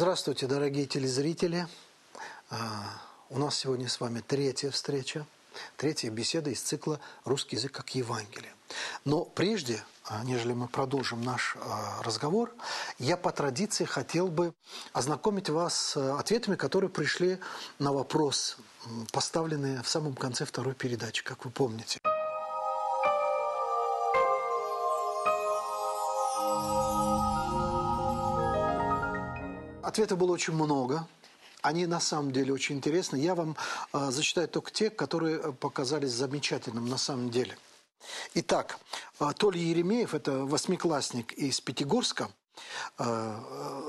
Здравствуйте, дорогие телезрители. А, у нас сегодня с вами третья встреча, третья беседа из цикла «Русский язык как Евангелие». Но прежде, а, нежели мы продолжим наш а, разговор, я по традиции хотел бы ознакомить вас с ответами, которые пришли на вопрос, поставленные в самом конце второй передачи, как вы помните. Ответов было очень много. Они на самом деле очень интересны. Я вам э, зачитаю только те, которые э, показались замечательным на самом деле. Итак, э, Толя Еремеев, это восьмиклассник из Пятигорска, э,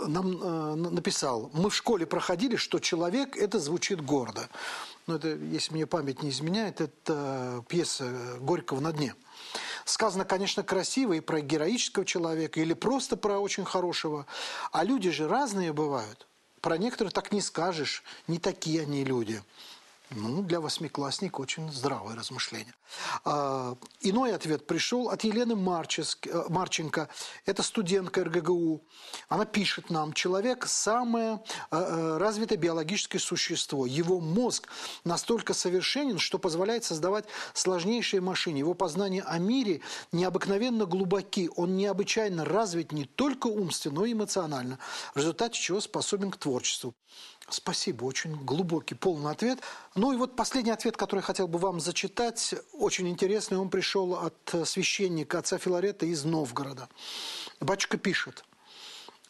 нам э, написал, мы в школе проходили, что человек – это звучит гордо. Но это, если мне память не изменяет, это пьеса Горького «На дне». Сказано, конечно, красиво и про героического человека, или просто про очень хорошего. А люди же разные бывают. Про некоторых так не скажешь, не такие они люди. Ну, для восьмиклассника очень здравое размышление. А, иной ответ пришел от Елены э, Марченко. Это студентка РГГУ. Она пишет нам, человек – самое э, э, развитое биологическое существо. Его мозг настолько совершенен, что позволяет создавать сложнейшие машины. Его познания о мире необыкновенно глубоки. Он необычайно развит не только умственно, но и эмоционально, в результате чего способен к творчеству. Спасибо, очень глубокий, полный ответ. Ну и вот последний ответ, который я хотел бы вам зачитать, очень интересный. Он пришел от священника отца Филарета из Новгорода. Батюшка пишет.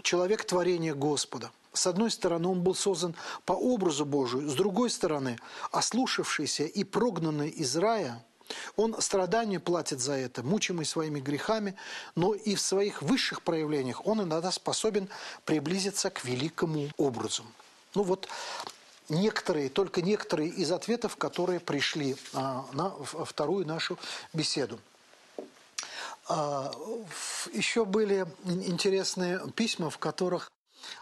Человек – творение Господа. С одной стороны, он был создан по образу Божию, с другой стороны, ослушавшийся и прогнанный из рая, он страдания платит за это, мучимый своими грехами, но и в своих высших проявлениях он иногда способен приблизиться к великому образу. Ну вот некоторые, только некоторые из ответов, которые пришли а, на вторую нашу беседу. А, еще были интересные письма, в которых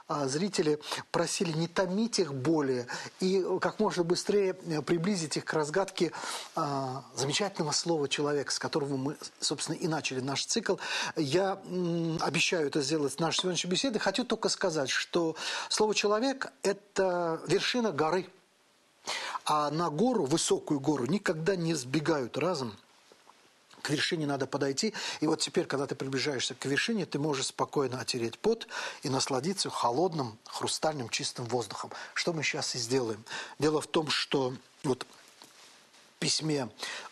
зрители просили не томить их более и как можно быстрее э, приблизить их к разгадке а, замечательного слова человека, с которого мы, собственно, и начали наш цикл. Я обещаю это сделать в нашей сегодняшней беседе. Хочу только сказать, что слово «человек» – это вершина горы. А на гору, высокую гору, никогда не сбегают разом – к вершине надо подойти. И вот теперь, когда ты приближаешься к вершине, ты можешь спокойно отереть пот и насладиться холодным, хрустальным, чистым воздухом. Что мы сейчас и сделаем. Дело в том, что вот письме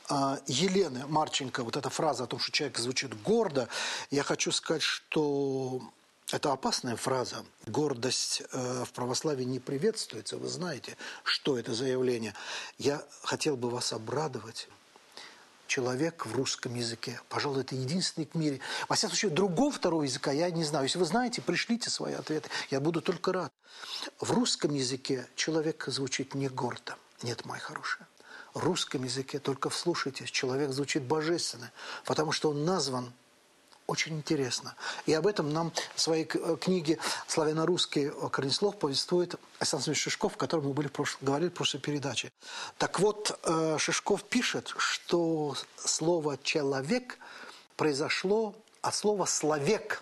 а, Елены Марченко, вот эта фраза о том, что человек звучит гордо, я хочу сказать, что это опасная фраза. Гордость э, в православии не приветствуется. Вы знаете, что это за явление. Я хотел бы вас обрадовать человек в русском языке. Пожалуй, это единственный в мире. Во всяком случае, другого второго языка я не знаю. Если вы знаете, пришлите свои ответы. Я буду только рад. В русском языке человек звучит не гордо. Нет, мои хорошие. В русском языке, только вслушайтесь, человек звучит божественно, потому что он назван очень интересно. И об этом нам в своей э, книге «Славяно-русский корнеслов» повествует Александр Шишков, о котором мы были говорили в прошлой передаче. Так вот, э, Шишков пишет, что слово «человек» произошло от слова «словек»,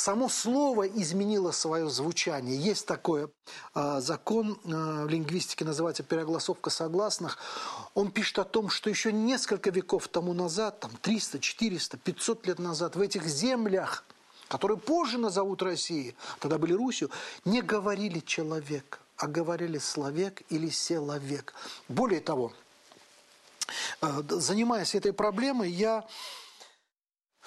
само слово изменило свое звучание. Есть такой э, закон э, в лингвистике, называется перегласовка согласных. Он пишет о том, что еще несколько веков тому назад, там 300, 400, 500 лет назад, в этих землях, которые позже назовут Россией, тогда были Русью, не говорили «человек», а говорили «словек» или «селовек». Более того, э, занимаясь этой проблемой, я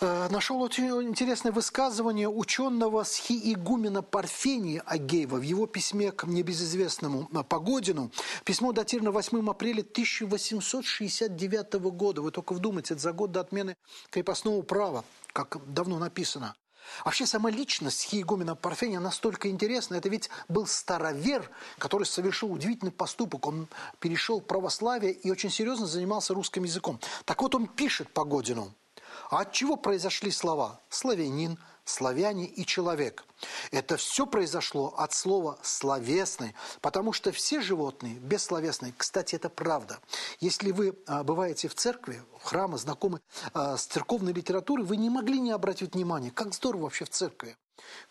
нашел очень интересное высказывание ученого схиигумена Парфения Агеева в его письме к небезызвестному э, Погодину. Письмо датировано 8 апреля 1869 года. Вы только вдумайтесь, это за год до отмены крепостного права, как давно написано. Вообще сама личность Хиегумена Парфения настолько интересна. Это ведь был старовер, который совершил удивительный поступок. Он перешел в православие и очень серьезно занимался русским языком. Так вот он пишет Погодину – А от чего произошли слова «славянин», славяне и человек. Это все произошло от слова «словесный», потому что все животные бессловесные. Кстати, это правда. Если вы а, бываете в церкви, в храме, знакомы а, с церковной литературой, вы не могли не обратить внимания, как здорово вообще в церкви.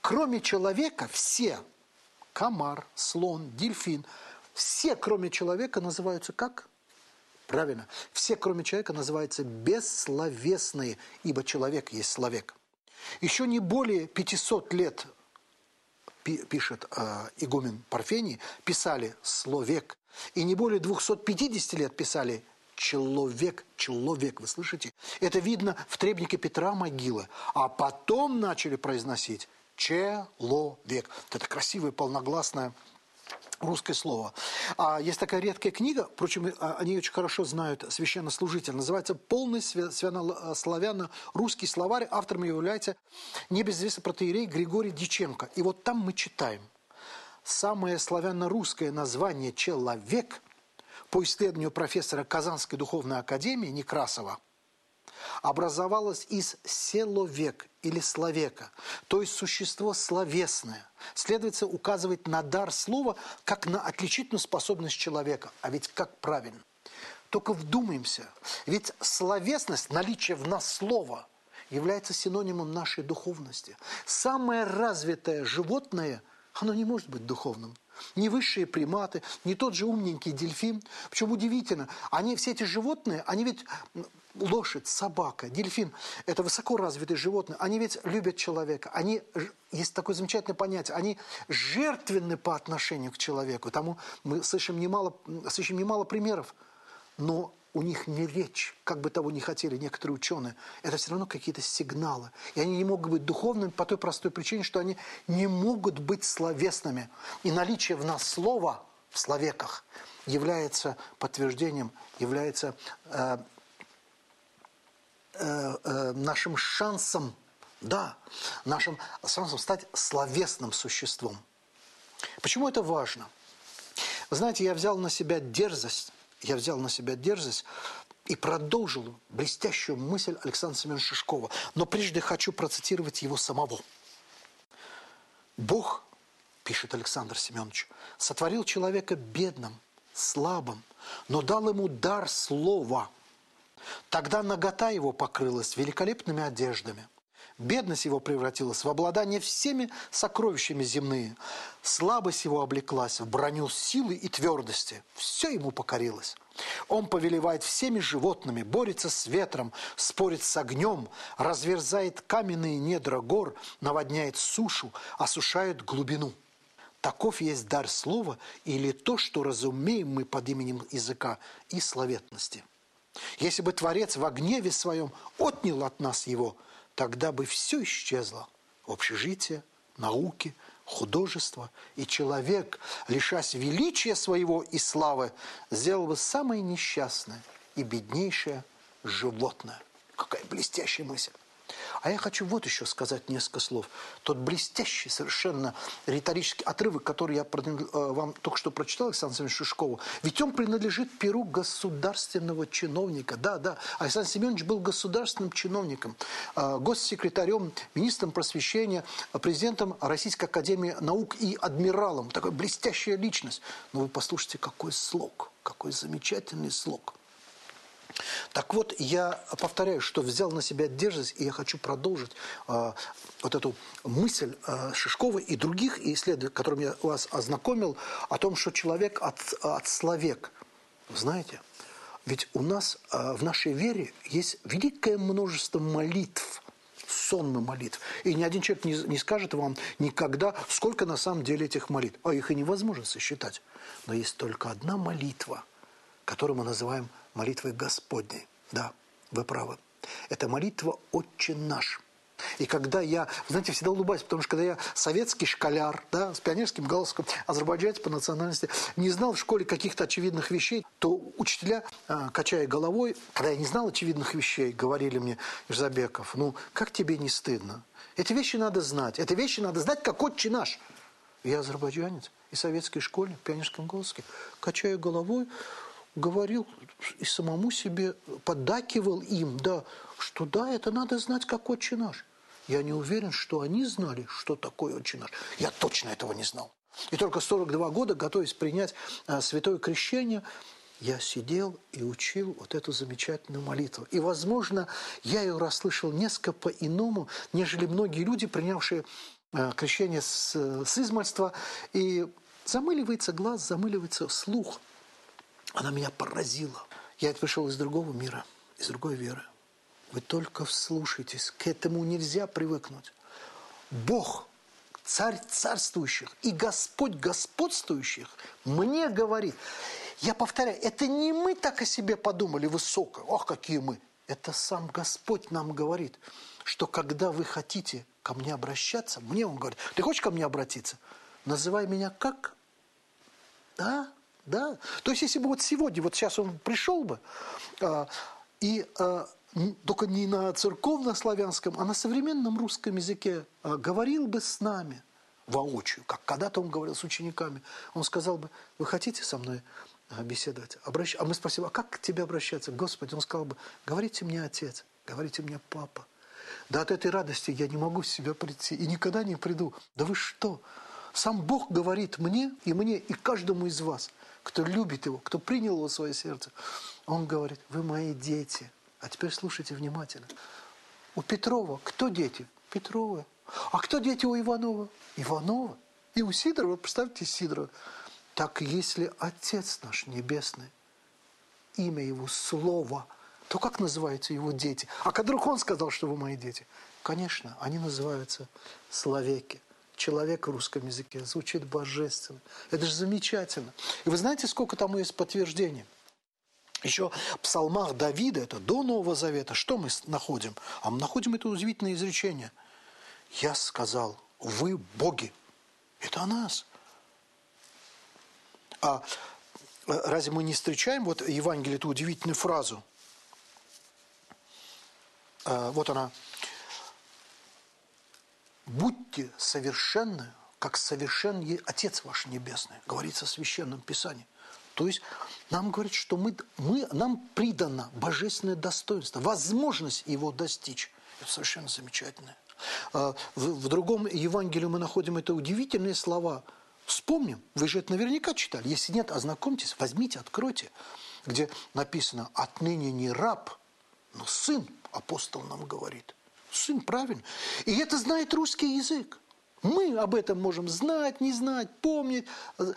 Кроме человека, все – комар, слон, дельфин – все, кроме человека, называются как? Правильно. Все, кроме человека, называются бессловесные, ибо человек есть словек. Еще не более 500 лет, пишет э, игумен Парфений, писали «словек». И не более 250 лет писали человек, человек, вы слышите? Это видно в требнике Петра могилы. А потом начали произносить человек. Это красивое, полногласное русское слово. А есть такая редкая книга, впрочем, а, они очень хорошо знают священнослужитель, называется «Полный славяно-русский словарь». Автором является небезызвестный протеерей Григорий Диченко. И вот там мы читаем. Самое славяно-русское название «человек» по исследованию профессора Казанской духовной академии Некрасова – образовалось из селовек или словека, то есть существо словесное. Следовательно, указывает на дар слова, как на отличительную способность человека. А ведь как правильно? Только вдумаемся. Ведь словесность, наличие в нас слова, является синонимом нашей духовности. Самое развитое животное, оно не может быть духовным. Ни высшие приматы, ни тот же умненький дельфин. Причем удивительно, они, все эти животные, они ведь лошадь, собака, дельфин – это высоко развитые животные. Они ведь любят человека. Они, есть такое замечательное понятие, они жертвенны по отношению к человеку. Тому мы слышим немало, слышим немало примеров. Но у них не речь, как бы того ни хотели некоторые ученые. Это все равно какие-то сигналы. И они не могут быть духовными по той простой причине, что они не могут быть словесными. И наличие в нас слова в словеках является подтверждением, является э, Э, э, нашим шансом, да, нашим шансом стать словесным существом. Почему это важно? Вы знаете, я взял на себя дерзость, я взял на себя дерзость и продолжил блестящую мысль Александра Семеновича Шишкова. Но прежде хочу процитировать его самого. «Бог, – пишет Александр Семенович, – сотворил человека бедным, слабым, но дал ему дар слова – Тогда нагота его покрылась великолепными одеждами. Бедность его превратилась в обладание всеми сокровищами земные. Слабость его облеклась в броню силы и твердости. Все ему покорилось. Он повелевает всеми животными, борется с ветром, спорит с огнем, разверзает каменные недра гор, наводняет сушу, осушает глубину. Таков есть дар слова или то, что разумеем мы под именем языка и словетности. Если бы Творец во гневе своем отнял от нас его, тогда бы все исчезло. Общежитие, науки, художество. И человек, лишась величия своего и славы, сделал бы самое несчастное и беднейшее животное. Какая блестящая мысль. А я хочу вот еще сказать несколько слов. Тот блестящий совершенно риторический отрывок, который я э, вам только что прочитал, Александр Семенович Шишкову, ведь он принадлежит перу государственного чиновника. Да, да, Александр Семенович был государственным чиновником, э, госсекретарем, министром просвещения, президентом Российской Академии Наук и адмиралом. Такая блестящая личность. Но вы послушайте, какой слог, какой замечательный слог – так вот, я повторяю, что взял на себя дерзость, и я хочу продолжить э, вот эту мысль э, Шишкова и других исследователей, которым я вас ознакомил, о том, что человек от, от словек. Знаете, ведь у нас э, в нашей вере есть великое множество молитв, сонмы молитв. И ни один человек не, не скажет вам никогда, сколько на самом деле этих молитв. А их и невозможно сосчитать. Но есть только одна молитва, которую мы называем – молитвой Господней. Да, вы правы. Это молитва «Отче наш». И когда я, знаете, всегда улыбаюсь, потому что когда я советский школяр, да, с пионерским галстуком, азербайджанец по национальности, не знал в школе каких-то очевидных вещей, то учителя, а, качая головой, когда я не знал очевидных вещей, говорили мне, Ирзабеков, ну, как тебе не стыдно? Эти вещи надо знать. Эти вещи надо знать, как отче наш. Я азербайджанец и в советской школе, в пионерском голоске, качаю головой, говорил и самому себе поддакивал им, да, что да, это надо знать, как отче наш. Я не уверен, что они знали, что такое отче наш. Я точно этого не знал. И только 42 года, готовясь принять а, святое крещение, я сидел и учил вот эту замечательную молитву. И, возможно, я ее расслышал несколько по-иному, нежели многие люди, принявшие а, крещение с, с измальства. И замыливается глаз, замыливается слух. Она меня поразила. Я пришел из другого мира, из другой веры. Вы только вслушайтесь, к этому нельзя привыкнуть. Бог, царь царствующих и Господь господствующих мне говорит. Я повторяю, это не мы так о себе подумали высоко. Ох, какие мы. Это сам Господь нам говорит, что когда вы хотите ко мне обращаться, мне Он говорит, ты хочешь ко мне обратиться? Называй меня как? Да, да. То есть, если бы вот сегодня, вот сейчас он пришел бы, а, и а, только не на церковно-славянском, а на современном русском языке а, говорил бы с нами воочию, как когда-то он говорил с учениками. Он сказал бы, вы хотите со мной беседовать? Обращ... А мы спросили, а как к тебе обращаться? Господи, он сказал бы, говорите мне отец, говорите мне папа. Да от этой радости я не могу в себя прийти и никогда не приду. Да вы что? Сам Бог говорит мне и мне, и каждому из вас, кто любит Его, кто принял Его в свое сердце. Он говорит, вы мои дети – а теперь слушайте внимательно. У Петрова кто дети? Петрова. А кто дети у Иванова? Иванова. И у Сидорова, представьте Сидорова. Так если Отец наш Небесный, имя Его Слово, то как называются Его дети? А когда Он сказал, что вы мои дети? Конечно, они называются словеки. Человек в русском языке звучит божественно. Это же замечательно. И вы знаете, сколько тому есть подтверждений? Еще в псалмах Давида, это до Нового Завета, что мы находим? А мы находим это удивительное изречение. «Я сказал, вы боги». Это о нас. А э, разве мы не встречаем вот в Евангелии эту удивительную фразу? А, вот она. «Будьте совершенны, как совершен Отец ваш Небесный», говорится в Священном Писании. То есть нам говорят, что мы, мы, нам придано божественное достоинство, возможность его достичь. Это совершенно замечательно. А, в, в другом Евангелии мы находим это удивительные слова. Вспомним, вы же это наверняка читали. Если нет, ознакомьтесь, возьмите, откройте, где написано «отныне не раб, но сын», апостол нам говорит. Сын, правильно. И это знает русский язык. Мы об этом можем знать, не знать, помнить э,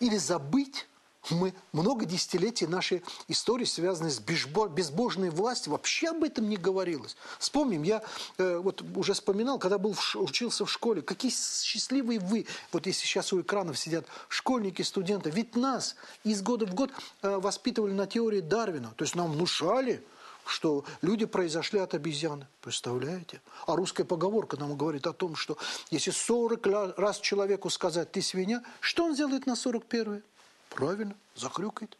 или забыть. Мы много десятилетий нашей истории связаны с безбожной властью. Вообще об этом не говорилось. Вспомним, я э, вот уже вспоминал, когда был в, учился в школе, какие счастливые вы, вот если сейчас у экранов сидят школьники, студенты, ведь нас из года в год э, воспитывали на теории Дарвина. То есть нам внушали, что люди произошли от обезьяны. Представляете? А русская поговорка нам говорит о том, что если 40 раз человеку сказать «ты свинья», что он сделает на 41 Правильно, захрюкает.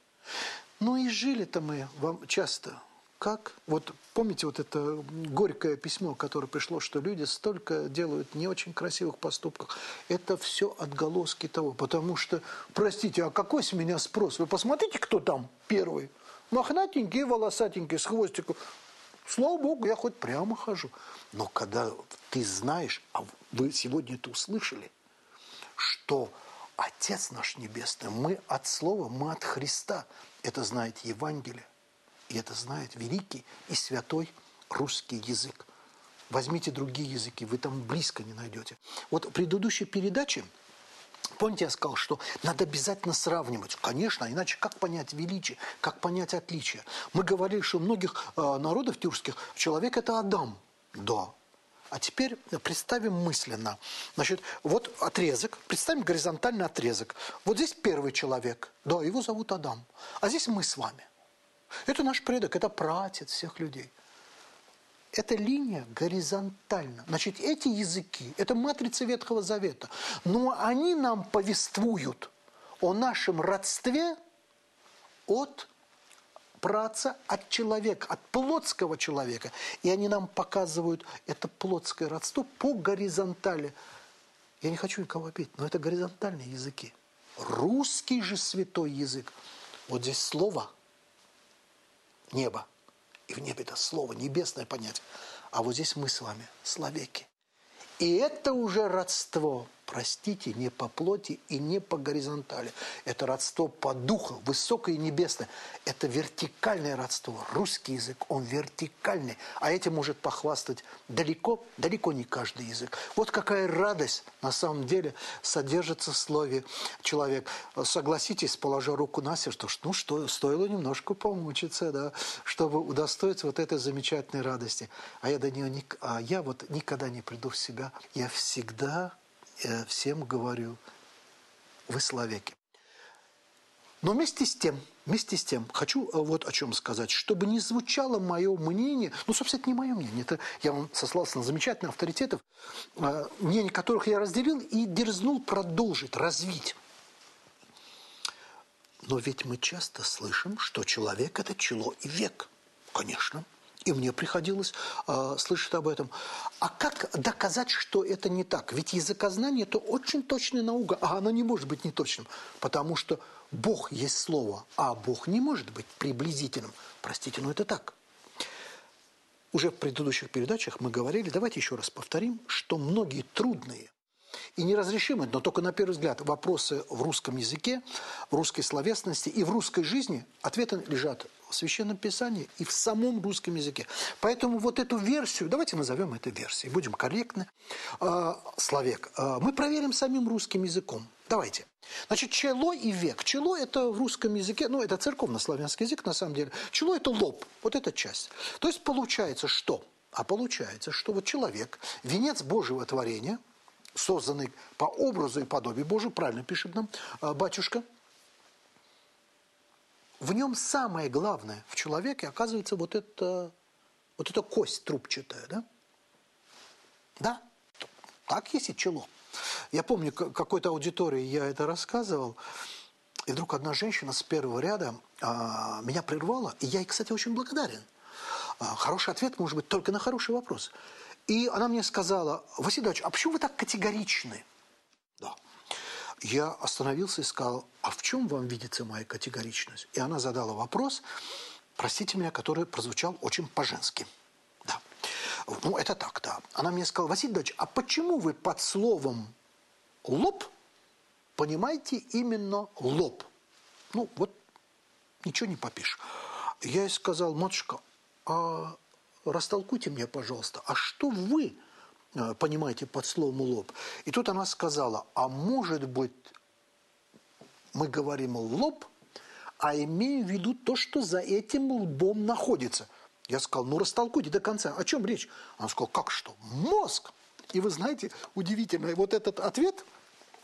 Ну и жили-то мы вам часто. Как? Вот помните вот это горькое письмо, которое пришло, что люди столько делают не очень красивых поступков. Это все отголоски того. Потому что, простите, а какой с меня спрос? Вы посмотрите, кто там первый. Мохнатенький, волосатенький, с хвостиком. Слава Богу, я хоть прямо хожу. Но когда ты знаешь, а вы сегодня это услышали, что Отец наш Небесный, мы от Слова, мы от Христа. Это знает Евангелие, и это знает великий и святой русский язык. Возьмите другие языки, вы там близко не найдете. Вот в предыдущей передаче Помните, я сказал, что надо обязательно сравнивать. Конечно, иначе как понять величие, как понять отличие? Мы говорили, что у многих э, народов тюркских человек – это Адам. Да, а теперь представим мысленно. Значит, вот отрезок, представим горизонтальный отрезок. Вот здесь первый человек, да, его зовут Адам. А здесь мы с вами. Это наш предок, это пратец всех людей. Эта линия горизонтальна. Значит, эти языки, это матрица Ветхого Завета. Но они нам повествуют о нашем родстве от праца от человека, от плотского человека. И они нам показывают это плотское родство по горизонтали. Я не хочу никого обидеть, но это горизонтальные языки. Русский же святой язык Вот здесь слово небо. И в небе это слово, небесное понятие. А вот здесь мы с вами, словеки. И это уже родство простите, не по плоти и не по горизонтали. Это родство по духу, высокое и небесное. Это вертикальное родство. Русский язык, он вертикальный. А этим может похвастать далеко, далеко не каждый язык. Вот какая радость на самом деле содержится в слове человек. Согласитесь, положа руку на сердце, что ну что, стоило немножко помучиться, да, чтобы удостоиться вот этой замечательной радости. А я до нее, а я вот никогда не приду в себя. Я всегда всем говорю, вы словеки. Но вместе с тем, вместе с тем, хочу э, вот о чем сказать, чтобы не звучало мое мнение, ну, собственно, это не мое мнение, это я вам сослался на замечательных авторитетов, э, мнение которых я разделил и дерзнул продолжить, развить. Но ведь мы часто слышим, что человек – это чело и век. Конечно. И мне приходилось э, слышать об этом. А как доказать, что это не так? Ведь языкознание – это очень точная наука, а она не может быть неточным, потому что Бог есть слово, а Бог не может быть приблизительным. Простите, но это так. Уже в предыдущих передачах мы говорили, давайте еще раз повторим, что многие трудные и неразрешимые, но только на первый взгляд, вопросы в русском языке, в русской словесности и в русской жизни, ответы лежат в Священном Писании и в самом русском языке. Поэтому вот эту версию, давайте назовем это версией, будем корректны, э, словек, э, мы проверим самим русским языком. Давайте. Значит, чело и век. Чело – это в русском языке, ну, это церковно-славянский язык, на самом деле. Чело – это лоб, вот эта часть. То есть получается что? А получается, что вот человек, венец Божьего творения, созданный по образу и подобию Божию, правильно пишет нам э, батюшка – в нем самое главное в человеке оказывается вот это, вот эта кость трубчатая, да? Да, так есть и чело. Я помню, какой-то аудитории я это рассказывал, и вдруг одна женщина с первого ряда а, меня прервала, и я ей, кстати, очень благодарен. А, хороший ответ может быть только на хороший вопрос. И она мне сказала, Василий Иванович, а почему вы так категоричны? я остановился и сказал, а в чем вам видится моя категоричность? И она задала вопрос, простите меня, который прозвучал очень по-женски. Да. Ну, это так, да. Она мне сказала, Василий Дочь, а почему вы под словом «лоб» понимаете именно «лоб»? Ну, вот ничего не попишешь. Я ей сказал, матушка, а растолкуйте мне, пожалуйста, а что вы Э, понимаете, под словом лоб. И тут она сказала, а может быть, мы говорим лоб, а имеем в виду то, что за этим лбом находится. Я сказал, ну растолкуйте до конца, о чем речь? Она сказала, как что? Мозг! И вы знаете, удивительно, вот этот ответ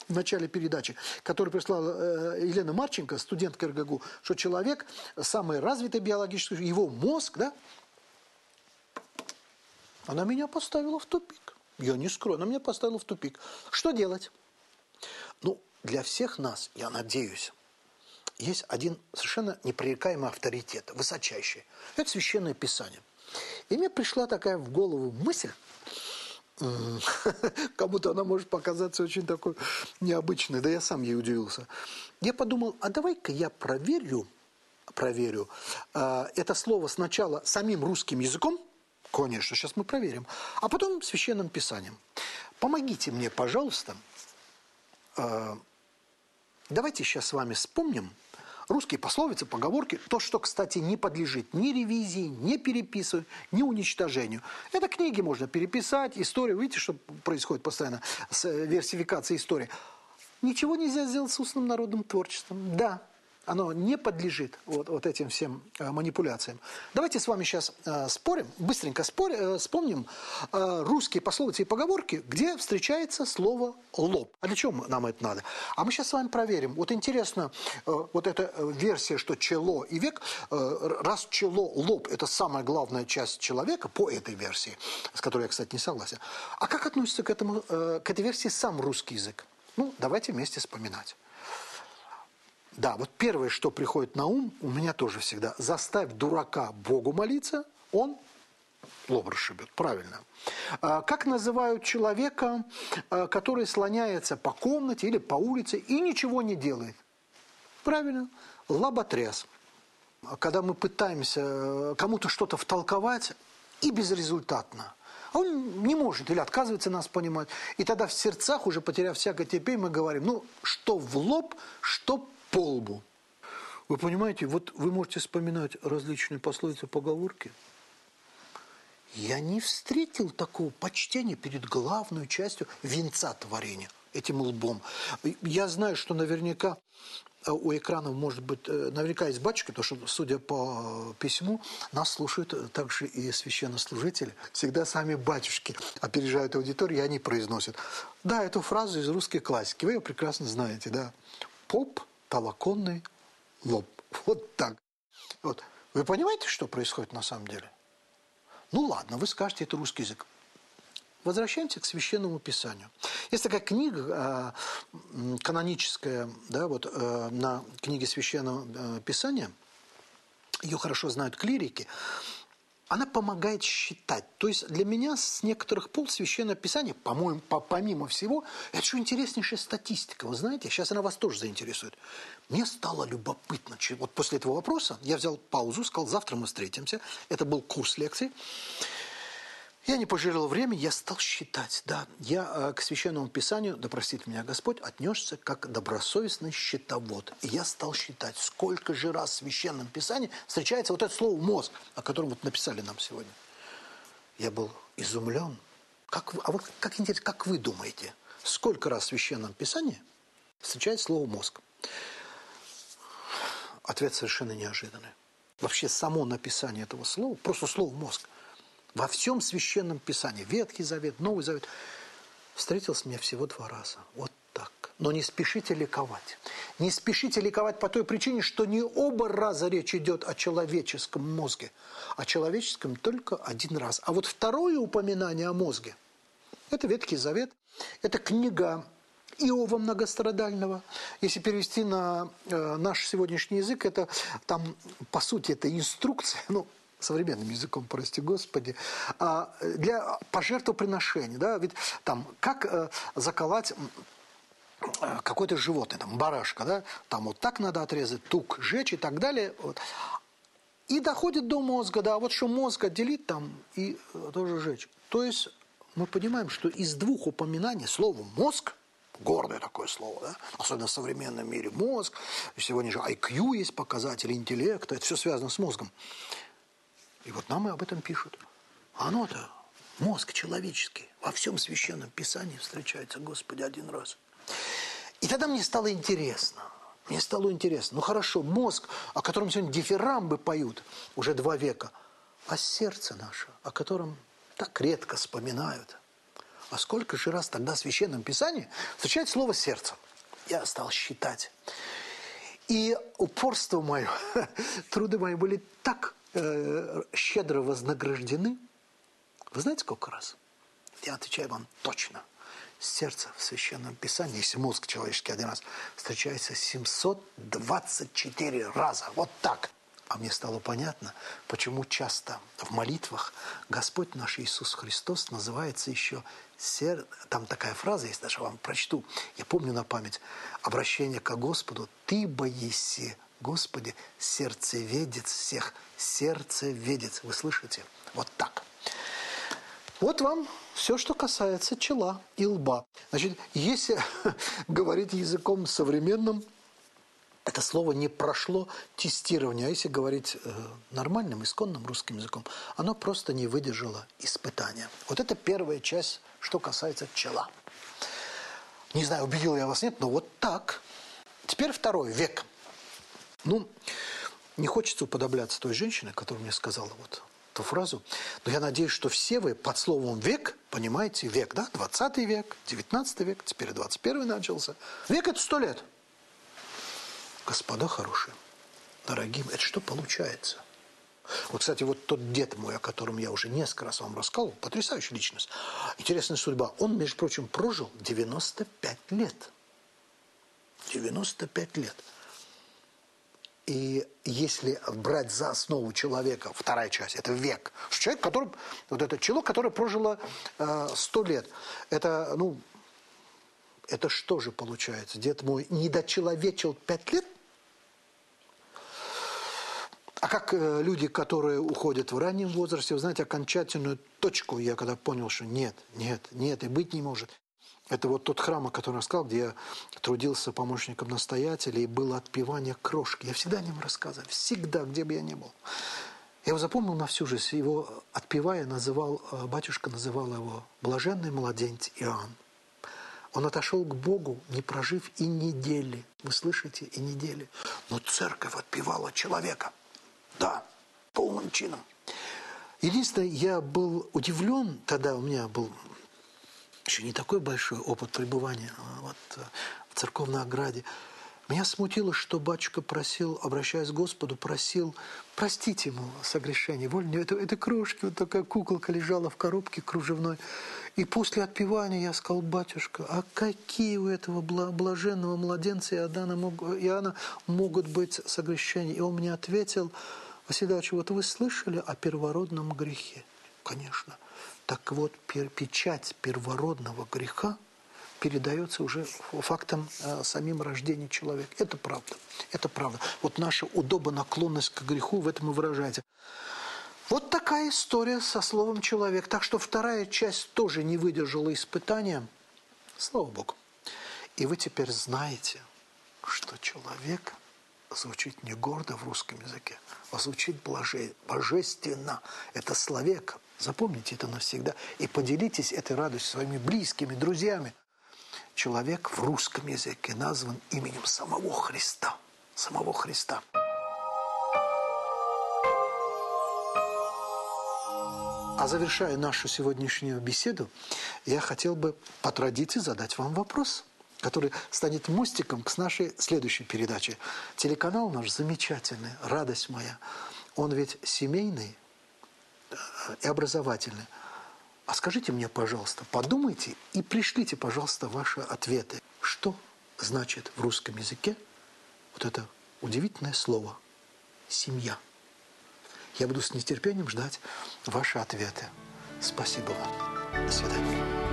в начале передачи, который прислала э, Елена Марченко, студентка РГГУ, что человек самый развитый биологический, его мозг, да, она меня поставила в тупик. Я не скрою, она меня поставила в тупик. Что делать? Ну, для всех нас, я надеюсь, есть один совершенно непререкаемый авторитет, высочайший. Это Священное Писание. И мне пришла такая в голову мысль, кому-то она может показаться очень такой необычной, да я сам ей удивился. Я подумал, а давай-ка я проверю, проверю э, это слово сначала самим русским языком, Конечно, сейчас мы проверим. А потом священным писанием. Помогите мне, пожалуйста. Э, давайте сейчас с вами вспомним русские пословицы, поговорки, то, что, кстати, не подлежит ни ревизии, ни переписыванию, ни уничтожению. Это книги можно переписать, историю, видите, что происходит постоянно с э, версификацией истории. Ничего нельзя сделать с устным народным творчеством. Да, оно не подлежит вот, вот этим всем э, манипуляциям. Давайте с вами сейчас э, спорим, быстренько спорим, э, вспомним русские пословицы и поговорки, где встречается слово «лоб». А для чего нам это надо? А мы сейчас с вами проверим. Вот интересно, вот эта версия, что чело и век, раз чело, лоб – это самая главная часть человека по этой версии, с которой я, кстати, не согласен. А как относится к, этому, к этой версии сам русский язык? Ну, давайте вместе вспоминать. Да, вот первое, что приходит на ум, у меня тоже всегда. Заставь дурака Богу молиться, он лоб расшибет. Правильно. А, как называют человека, а, который слоняется по комнате или по улице и ничего не делает? Правильно, лоботряс. Когда мы пытаемся э, кому-то что-то втолковать, и безрезультатно. Он не может или отказывается нас понимать. И тогда в сердцах, уже потеряв всякое терпение, мы говорим, ну, что в лоб, что по лбу. Вы понимаете, вот вы можете вспоминать различные пословицы, поговорки. Я не встретил такого почтения перед главной частью венца творения, этим лбом. Я знаю, что наверняка э, у экранов, может быть, э, наверняка есть батюшки, потому что, судя по письму, нас слушают также и священнослужители. Всегда сами батюшки опережают аудиторию, и они произносят. Да, эту фразу из русской классики, вы ее прекрасно знаете, да. Поп, толоконный, лоб. Вот так. Вот. Вы понимаете, что происходит на самом деле? Ну ладно, вы скажете, это русский язык. Возвращаемся к священному писанию. Есть такая книга э, каноническая, да, вот э, на книге священного э, писания. Ее хорошо знают клирики она помогает считать. То есть для меня с некоторых пол священное писание, по-моему, по помимо всего, это еще интереснейшая статистика. Вы знаете, сейчас она вас тоже заинтересует. Мне стало любопытно. Вот после этого вопроса я взял паузу, сказал, завтра мы встретимся. Это был курс лекций. Я не пожалел время, я стал считать. Да, я э, к Священному Писанию, да простит меня Господь, отнесся как добросовестный счетовод. И я стал считать, сколько же раз в Священном Писании встречается вот это слово «мозг», о котором вот написали нам сегодня. Я был изумлен. Как а вот как интересно, как вы думаете, сколько раз в Священном Писании встречается слово «мозг»? Ответ совершенно неожиданный. Вообще само написание этого слова, просто слово «мозг», во всем Священном Писании, Ветхий Завет, Новый Завет, встретился мне всего два раза. Вот так. Но не спешите ликовать. Не спешите ликовать по той причине, что не оба раза речь идет о человеческом мозге. О человеческом только один раз. А вот второе упоминание о мозге – это Ветхий Завет, это книга Иова многострадального. Если перевести на э, наш сегодняшний язык, это там, по сути, это инструкция, ну, современным языком, прости господи, а, для пожертвоприношения, да, ведь там, как э, заколоть э, какое-то животное, там, барашка, да, там вот так надо отрезать, тук, жечь и так далее, вот. И доходит до мозга, да, вот что мозг отделить там и э, тоже жечь. То есть мы понимаем, что из двух упоминаний слово «мозг» гордое такое слово, да? особенно в современном мире мозг, сегодня же IQ есть показатели интеллекта, это все связано с мозгом. И вот нам и об этом пишут. Оно-то, мозг человеческий, во всем священном писании встречается, Господи, один раз. И тогда мне стало интересно. Мне стало интересно. Ну хорошо, мозг, о котором сегодня дифирамбы поют уже два века, а сердце наше, о котором так редко вспоминают. А сколько же раз тогда в Священном Писании встречает слово «сердце»? Я стал считать. И упорство мое, труды мои были так э, щедро вознаграждены. Вы знаете, сколько раз? Я отвечаю вам точно. Сердце в Священном Писании, если мозг человеческий один раз, встречается 724 раза. Вот так. А мне стало понятно, почему часто в молитвах Господь наш Иисус Христос называется еще сер... Там такая фраза есть, даже вам прочту. Я помню на память. Обращение к Господу. Ты боиси Господи, сердцеведец всех, сердцеведец. Вы слышите? Вот так. Вот вам все, что касается чела и лба. Значит, если говорить языком современным, это слово не прошло тестирование, а если говорить э, нормальным, исконным русским языком, оно просто не выдержало испытания. Вот это первая часть, что касается чела. Не знаю, убедил я вас, нет, но вот так. Теперь второй век – ну, не хочется уподобляться той женщине, которая мне сказала вот эту фразу, но я надеюсь, что все вы под словом «век» понимаете век, да? 20 век, 19 век, теперь 21 начался. Век – это сто лет. Господа хорошие, дорогие, это что получается? Вот, кстати, вот тот дед мой, о котором я уже несколько раз вам рассказывал, потрясающая личность, интересная судьба. Он, между прочим, прожил 95 лет. 95 лет. И если брать за основу человека, вторая часть, это век, человек, который, вот этот человек, который прожило э, лет, это, ну, это что же получается? Дед мой недочеловечил пять лет? А как э, люди, которые уходят в раннем возрасте, вы знаете, окончательную точку я когда понял, что нет, нет, нет, и быть не может. Это вот тот храм, о котором я сказал, где я трудился помощником настоятеля, и было отпевание крошки. Я всегда о нем рассказываю, всегда, где бы я ни был. Я его запомнил на всю жизнь. Его отпевая называл, э, батюшка называл его «блаженный младенец Иоанн». Он отошел к Богу, не прожив и недели. Вы слышите? И недели. Но церковь отпевала человека. Да, полным чином. Единственное, я был удивлен, тогда у меня был еще не такой большой опыт пребывания а вот, э, в церковной ограде. Меня смутило, что батюшка просил, обращаясь к Господу, просил простить ему согрешение. Вольно, это, это крошки, вот такая куколка лежала в коробке кружевной. И после отпевания я сказал, батюшка, а какие у этого блаженного младенца Иоанна, Иоанна могут быть согрешения? И он мне ответил, Василий Иванович, вот вы слышали о первородном грехе? Конечно. Так вот, печать первородного греха – передается уже фактом э, самим рождения человека. Это правда. Это правда. Вот наша удобонаклонность к греху в этом и выражается. Вот такая история со словом «человек». Так что вторая часть тоже не выдержала испытания. Слава Богу. И вы теперь знаете, что человек звучит не гордо в русском языке, а звучит блаже, божественно. Это словек. Запомните это навсегда. И поделитесь этой радостью своими близкими, друзьями человек в русском языке назван именем самого Христа. Самого Христа. А завершая нашу сегодняшнюю беседу, я хотел бы по традиции задать вам вопрос, который станет мостиком к нашей следующей передаче. Телеканал наш замечательный, радость моя. Он ведь семейный и образовательный. А скажите мне, пожалуйста, подумайте и пришлите, пожалуйста, ваши ответы. Что значит в русском языке вот это удивительное слово «семья»? Я буду с нетерпением ждать ваши ответы. Спасибо вам. До свидания.